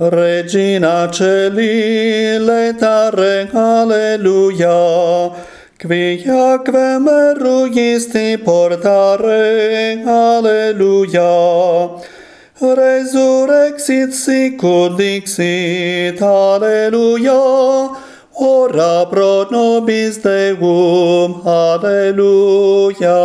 Regina Celi, letare, alleluia, quiaque me rugisti portare, alleluia. Resurrexit sicut dixit, alleluia, ora pro nobis Deum, alleluia.